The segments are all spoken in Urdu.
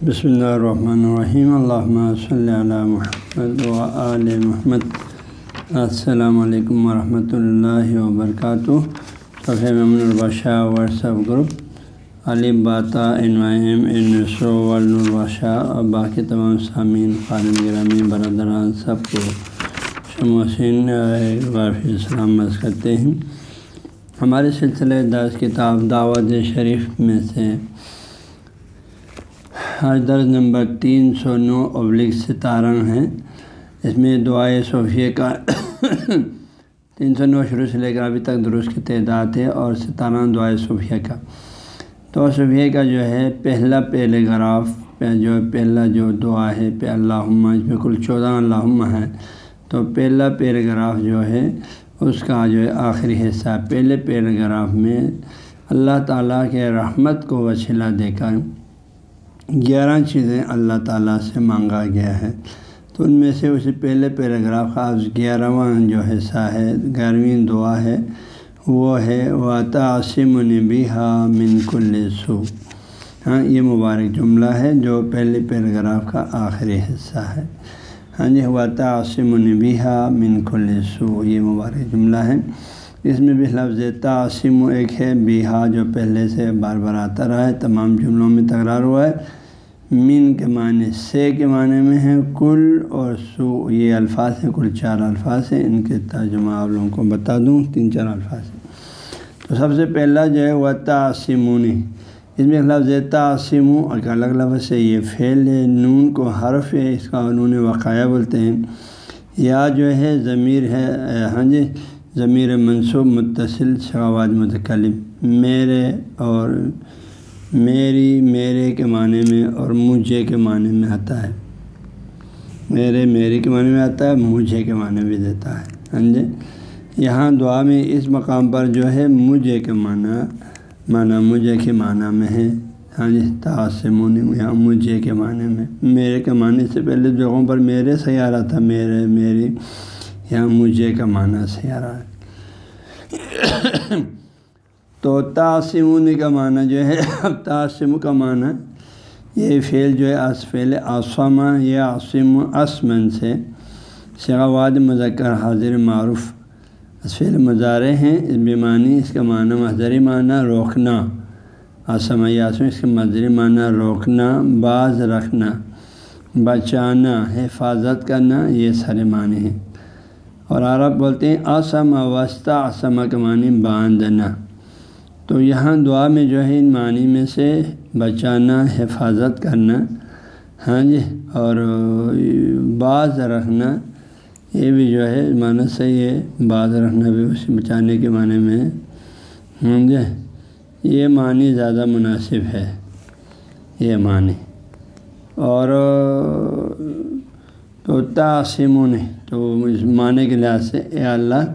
بسم اللہ الرحمن الرحیم اللہ صلی اللہ محمد و آل محمد السلام علیکم ورحمۃ اللہ وبرکاتہ صفحہ ممن البشاہ واٹسپ گروپ علی باتا این ایم این سو البشاہ اور باقی تمام سامعین خالم گرامی برادران سب کو شموسین وافی سلامت کرتے ہیں ہمارے سلسلے دس کتاب دعوت شریف میں سے آج درس نمبر تین سو نو ابلک ستارہ ہیں۔ اس میں دعائے صوفیہ کا تین سو نو شروع سے لے کر ابھی تک درست کی تعداد ہے اور ستارہ دعائے صوفیہ کا۔ تو صوفیہ کا جو ہے، پہلا پہلے گراف جو پہلا جو دعا ہے، پہ اللہ اس میں کل چودہ اللہ ہے تو پہلا پیراگراف جو ہے، اس کا جو ہے آخری حصہ۔ پہلے پیراگراف میں اللہ تعالیٰ کے رحمت کو وسیلہ دے کر گیارہ چیزیں اللہ تعالیٰ سے مانگا گیا ہے۔ تو ان میں سے اسی پہلے پیراگراف کا گیارہواں جو حصہ ہے، گیارہویں دعا ہے، وہ ہے و تعصم نبی من کل سو ہاں یہ مبارک جملہ ہے جو پہلے پیراگراف کا آخری حصہ ہے۔ ہاں جی و تعصم نبی من کل سو یہ مبارک جملہ ہے۔ اس میں بھی لفظ تعصم ایک ہے، بیہا جو پہلے سے بار بار آتا رہا ہے، تمام جملوں میں تکرار ہوا ہے۔ من کے معنی سے کے معنی میں ہے کل اور سو، یہ الفاظ ہیں، کل چار الفاظ ہیں، ان کے ترجمہ آپ لوگوں کو بتا دوں، تین چار الفاظ ہیں۔ تو سب سے پہلا جو ہے وہ تعصمونی اس میں لفظ تعصم اور الگ لفظ سے یہ فعل ہے، نون کو حرف ہے، اس کا انہوں نے وقایا بولتے ہیں۔ یا جو ہے، ضمیر ہے ہاں جی ضمیر منصوب، متصل شواز متکلم، میرے اور میری، میرے کے معنی میں اور مجھے کے معنی میں آتا ہے۔ میرے میرے کے معنی میں آتا ہے، مجھے کے معنی بھی دیتا ہے۔ ہاں جی؟ یہاں دعا میں اس مقام پر جو ہے مجھے کے معنی معنی مجھے کے معنی میں ہے۔ ہاں جی؟ تاثمونی یہاں مجھے کے معنی میں۔ میرے کے معنی سے پہلے جگہوں پر میرے سیارہ تھا، میرے، میری، یہاں مجھے کا معنی سیارہ ہے۔ تو تاثمون کا معنی جو ہے، اب کا معنی یہ فعل جو ہے فعل آسمہ یہ عاصم اسمن سے شغواد مذکر حاضر معروف فعل مظاہرے ہیں۔ اس بیمانی اس کا معنی مظری معنی روکنا آسمہ یاسم اس کا مظری معنی روکنا بعض رکھنا، بچانا، حفاظت کرنا، یہ سارے معنی ہیں۔ اور عرب بولتے ہیں آسم وسطہ آسمہ کا معنی باندھنا۔ تو یہاں دعا میں جو ہے ان معنی میں سے بچانا، حفاظت کرنا ہاں جی اور بعض رکھنا، یہ بھی جو ہے معنی صحیح ہے بعض رکھنا بھی اسے بچانے کے معنی میں ہاں جی یہ معنی زیادہ مناسب ہے، یہ معنی۔ اور تو تعصموں نے تو اس معنی کے لحاظ سے، اے اللہ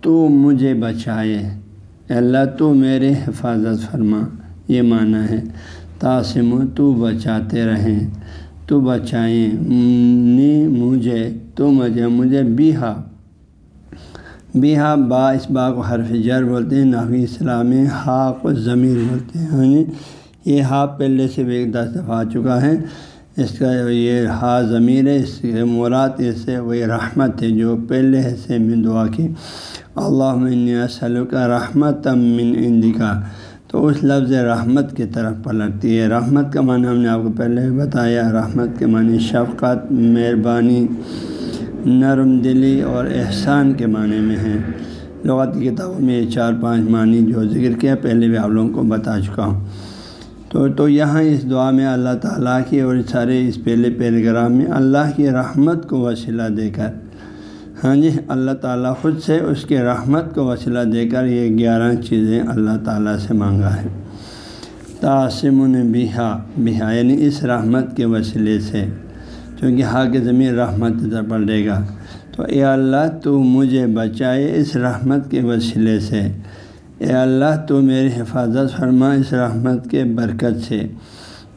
تو مجھے بچائے۔ اللہ تو میرے حفاظت فرما، یہ معنی ہے تاسم تو بچاتے رہیں، تو بچائیں۔ نی مجھے، تو مجھے مجھے بیہا۔ بیہا با اس با کو حرف جر بولتے ہیں، نحوی اسلامی ہا کو ضمیر بولتے ہیں۔ یعنی یہ ہا پہلے سے بھی ایک دس دفعہ آ چکا ہے۔ اس کا یہ ہا ضمیر ہے، اس کے مراد اس سے وہی رحمت ہے جو پہلے حصے میں دعا کی۔ اللہ سلو کا رحمت من اندکا تو اس لفظ رحمت کی طرف پلٹتی ہے۔ رحمت کا معنی ہم نے آپ کو پہلے بتایا۔ رحمت کے معنی شفقت، مہربانی، نرم دلی اور احسان کے معنی میں ہیں لغت کی کتابوں میں چار پانچ معنی جو ذکر کیا، پہلے بھی آپ لوگوں کو بتا چکا ہوں۔ تو تو یہاں اس دعا میں اللہ تعالیٰ کی اور سارے اس پہلے پیراگراف میں اللہ کی رحمت کو وسیلہ دے کر ہاں جی اللہ تعالیٰ خود سے اس کے رحمت کو وسیلہ دے کر یہ گیارہ چیزیں اللہ تعالیٰ سے مانگا ہے۔ تاثم نے بیہا بیہا یعنی اس رحمت کے وسیلے سے، چونکہ ہا کے زمین رحمت پڑے گا۔ تو اے اللہ، تو مجھے بچائے اس رحمت کے وسیلے سے اے اللہ تو میری حفاظت فرما اس رحمت کے برکت سے۔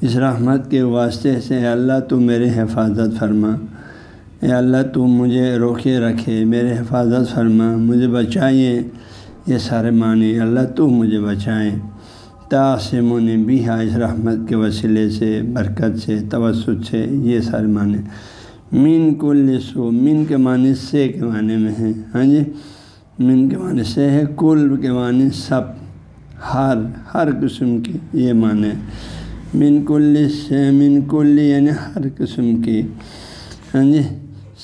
اس رحمت کے واسطے سے اے اللہ تو میری حفاظت فرما۔ اے اللہ تو مجھے روکے رکھے میرے حفاظت فرما، مجھے بچائیں یہ سارے معنی اللہ تو مجھے بچائیں تاسمون بھی اس رحمت کے وسیلے سے، برکت سے، توسط سے، یہ سارے معنی۔ مین کل سو مین کے معنی سے کے معنی میں ہیں۔ ہاں جی؟ مین کے معنی سے ہے، کل کے معنی سب، ہر ہر قسم کی یہ معنی من کل سے من کل یعنی ہر قسم کی ہاں جی؟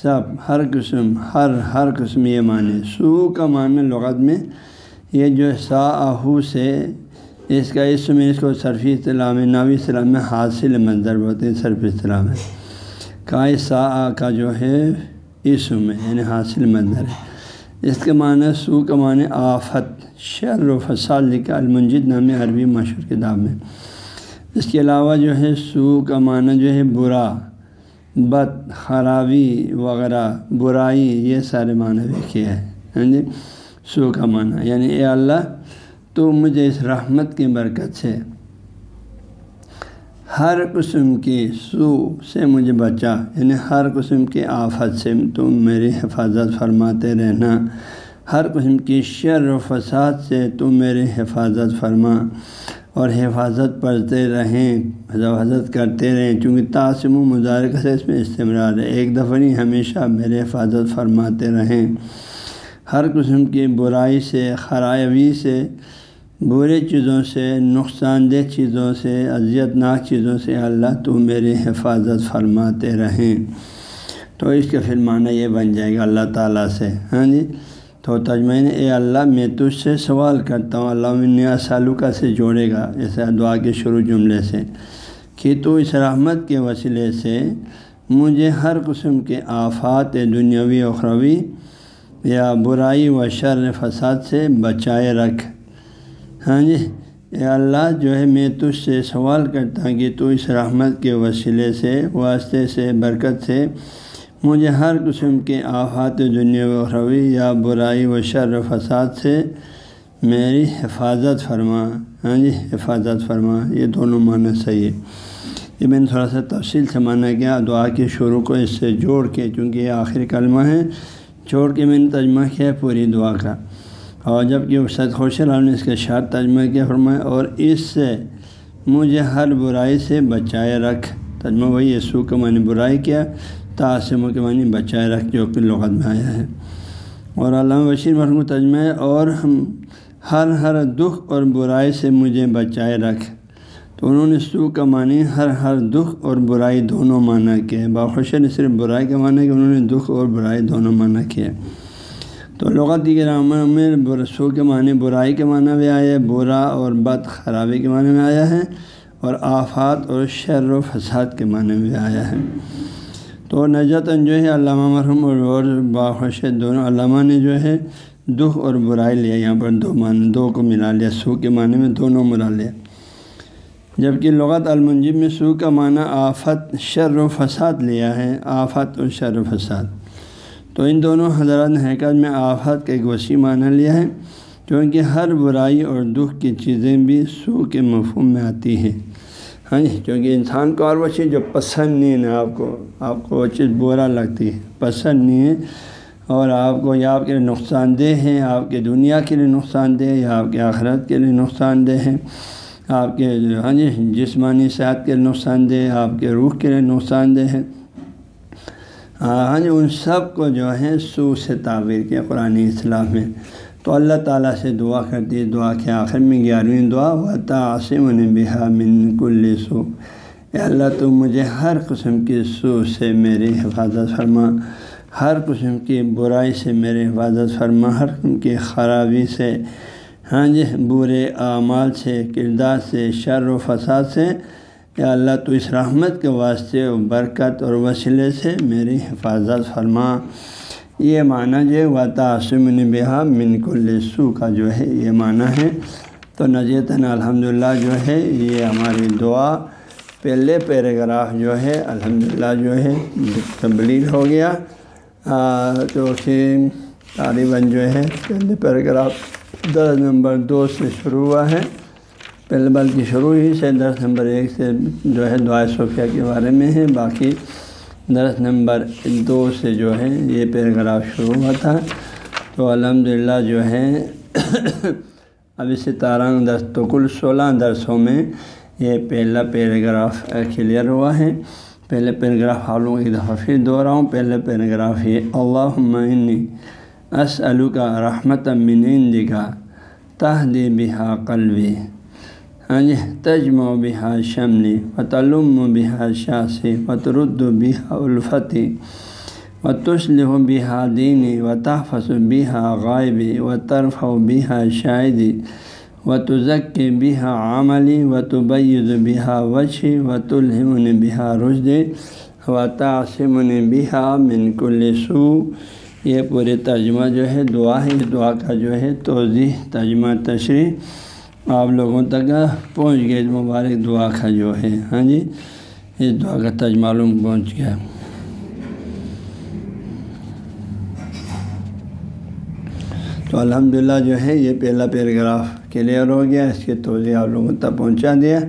سب، ہر قسم، ہر ہر قسم، یہ معنی سو کا معنی لغت میں یہ جو سا آہو سے، اس کا اس میں اس کو صرفی اصطلاح میں، ناوی اصطلاح میں حاصل منظر بولتے ہیں، صرف اصطلاح میں۔ کا، سا، آ، کا جو ہے، اس میں یعنی حاصل منظر ہے۔ اس کے معنی سو کا معنی آفت۔ شر و فساد لکھا المنجد نام عربی مشہور کتاب میں۔ اس کے علاوہ جو ہے سو کا معنی جو ہے برا، بد، خرابی وغیرہ، برائی، یہ سارے معنی دیکھے ہیں۔ ہاں جی؟ سو کا معنی یعنی اے اللہ تو مجھے اس رحمت کی برکت سے ہر قسم کی سو سے مجھے بچا۔ یعنی ہر قسم کی آفت سے تم میری حفاظت فرماتے رہنا۔ ہر قسم کی شر و فساد سے تم میری حفاظت فرما اور حفاظت پڑھتے رہیں، حفاظت کرتے رہیں۔ چونکہ تاثم و مظاہرہ سے اس میں استعمال ہے۔ ایک دفعہ نہیں ہمیشہ میرے حفاظت فرماتے رہیں۔ ہر قسم کی برائی سے، خرابی سے برے چیزوں سے نقصان دہ چیزوں سے اذیت ناک چیزوں سے اللہ تو میری حفاظت فرماتے رہیں۔ تو اس کے پھر معنی یہ بن جائے گا اللہ تعالیٰ سے۔ ہاں جی؟ تو تجمین اے اللہ، میں تجھ سے سوال کرتا ہوں۔ اللہ نیا سالوکا سے جوڑے گا ایسے دعا کے شروع جملے سے، کہ تو اس رحمت کے وسیلے سے مجھے ہر قسم کے آفات دنیاوی، اخروی یا برائی و شر فساد سے بچائے رکھ۔ ہاں جی؟ اے اللہ جو ہے میں تجھ سے سوال کرتا ہوں کہ تو اس رحمت کے وسیلے سے، واسطے سے، برکت سے مجھے ہر قسم کے آفات دنیا و روی یا برائی و شر و فساد سے میری حفاظت فرما۔ ہاں جی؟ حفاظت فرما۔ یہ دونوں معنی صحیح ہے یہ میں نے تھوڑا سا تفصیل سے مانا گیا دعا کے شروع کو اس سے جوڑ کے، چونکہ یہ آخری کلمہ ہے چھوڑ کے میں نے ترجمہ کیا پوری دعا کا۔ اور جبکہ سید خوش نے اس کے شاد ترجمہ کیا، فرمایا، اور اس سے مجھے ہر برائی سے بچائے رکھ۔ ترجمہ وہی سو کے معنی برائی کیا تاثموں کے معنی بچائے رکھ، جو کہ لغت میں آیا ہے۔ اور علامہ بشیر مرحوم ترجمہ ہے، اور ہم ہر ہر دکھ اور برائی سے مجھے بچائے رکھ۔ تو انہوں نے سو کا معنی ہر ہر دکھ اور برائی دونوں معنی کیا باخوش نے صرف برائی کا معنی کہ انہوں نے دکھ اور برائی دونوں معنی کیا تو لغت کی گرامر میں برسوں کے معنی برائی کے معنی میں آیا ہے، برا اور بد خرابی کے معنی میں آیا ہے اور آفات اور شر و فساد کے معنی میں آیا ہے۔ تو نجت جو ہے علامہ مرحوم اور باخوش دونوں علامہ نے جو ہے دکھ اور برائی لیا، یہاں پر دو معنی، دو کو ملا لیا، سو کے معنی میں دونوں ملا لیا۔ جبکہ لغت المنجب میں سو کا معنی آفت، شر و فساد لیا ہے، آفت اور شر و فساد۔ تو ان دونوں حضرات نے حقیقت میں آفات کا ایک وسیع معنی لیا ہے کیونکہ ہر برائی اور دکھ کی چیزیں بھی سو کے مفہوم میں آتی ہیں۔ ہاں جی کیونکہ انسان کو اور وہ چیز جو پسند نہیں ہے، آپ کو آپ کو وہ چیز برا لگتی ہے، پسند نہیں ہے۔ اور آپ کو یا آپ کے لیے نقصان دہ ہے آپ کے دنیا کے لیے نقصان دہ یا آپ کے آخرت کے لیے نقصان دہ ہے آپ کے ہاں جی جسمانی صحت کے لیے نقصان دہ آپ کے روح کے لیے نقصان دہ ہے ہاں جی ان سب کو جو ہے سو سے تعبیر کیا قرآن اصلاح میں۔ تو اللہ تعالیٰ سے دعا کرتی ہے، دعا کے آخر میں گیارہویں دعا و تعصم بحا من کل سو اے اللہ، تو مجھے ہر قسم کی سو سے میری حفاظت فرما۔ ہر قسم کی برائی سے میری حفاظت فرما۔ ہر قسم کی خرابی سے ہاں جی برے اعمال سے، کردار سے، شر و فساد سے۔ یا اللہ تو اس رحمت کے واسطے برکت اور وسیلے سے میری حفاظت فرما۔ یہ معنی جو ہے و تعصم بحا من کلسو کا جو ہے، یہ معنی ہے۔ تو نجیتاً الحمد للہ جو ہے، یہ ہماری دعا۔ پہلے پیراگراف جو ہے الحمد للہ جو ہے، تبلیغ ہو گیا۔ تو پھر طالباً جو ہے، پہلے پیراگراف دس نمبر دو سے شروع ہوا ہے۔ پہلے بال کی شروع ہی سے درس نمبر ایک سے جو ہے دعائے صوفیہ کے بارے میں ہے، باقی درس نمبر دو سے جو ہے یہ پیراگراف شروع ہوا تھا تو الحمد للہ جو ہے اب اس تارنگ درس تو کل سولہ درسوں میں یہ پہلا پیراگراف کلیئر ہوا ہے۔ پہلے پیراگراف حالوں ایک دفعہ پھر رہا ہوں پہلے پیراگراف یہ اللہ عنی اسلو کا رحمت من دکھا تہدی بہا قلبی۔ ہاں جی تجم و بحا شمنی و تلم و بحا شاسی و ترد و بحا الفتی و تسلح و بحا دینی و تحفظ و بحا غائبی و طرف و بحا شاہدی و تزک بحا عملی و تبید بحا وچی و تلحمن بحا رشد و تعصمن بحا من کل سو یہ پورے ترجمہ جو ہے دعا ہے، دعا کا جو ہے توضیح، ترجمہ تشریح آپ لوگوں تک پہنچ گئے مبارک دعا کا جو ہے ہاں جی اس دعا کا ترجمہ معلوم پہنچ گیا۔ تو الحمدللہ جو ہے، یہ پہلا پیراگراف کلیئر ہو گیا، اس کے توضیع آپ لوگوں تک پہنچا دیا۔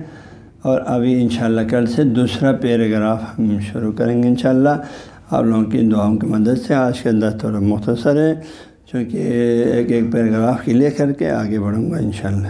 اور ابھی انشاءاللہ کل سے دوسرا پیراگراف ہم شروع کریں گے انشاءاللہ۔ آپ لوگوں کی دعاؤں کی مدد سے آج کے اندر تھوڑا مختصر ہے، چونکہ ایک ایک پیراگراف کے لے کر کے آگے بڑھوں گا انشاءاللہ۔